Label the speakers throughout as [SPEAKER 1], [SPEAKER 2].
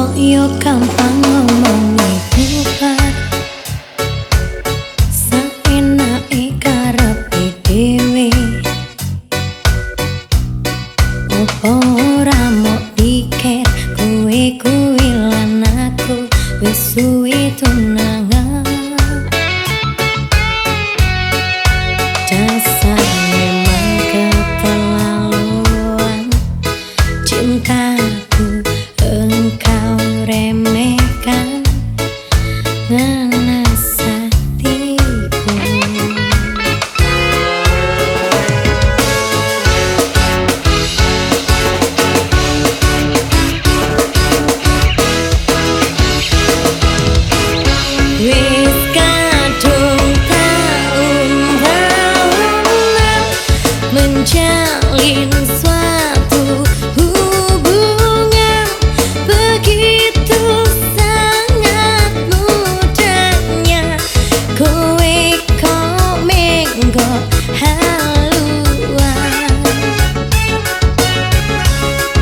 [SPEAKER 1] kok yo gampang ngomong iku kan Saenake karepe dhewe? Opo ora mau dikir kowe kuwi lan aku? Wis suwi tunang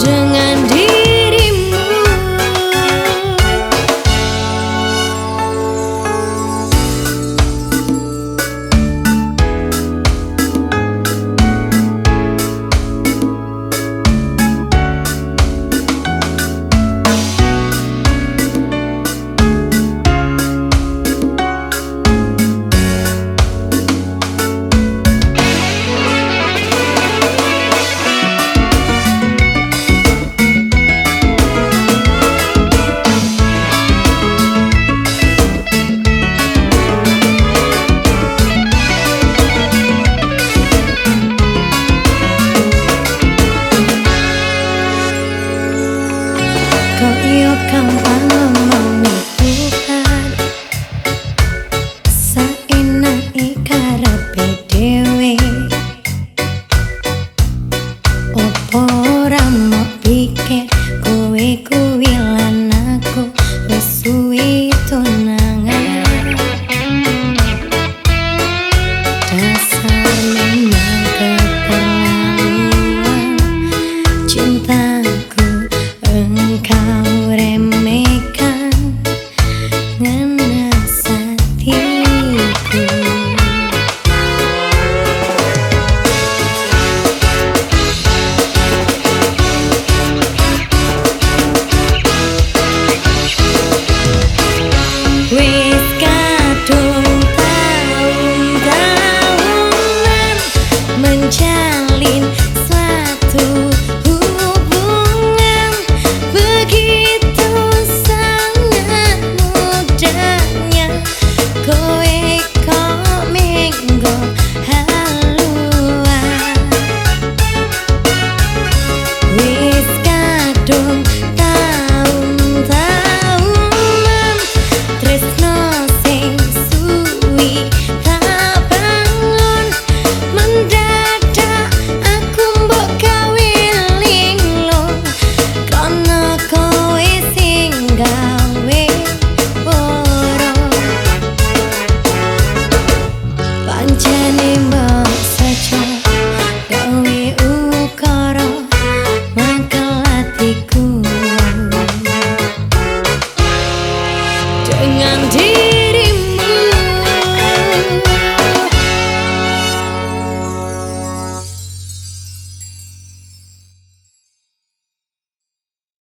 [SPEAKER 1] dengan dia 杨柳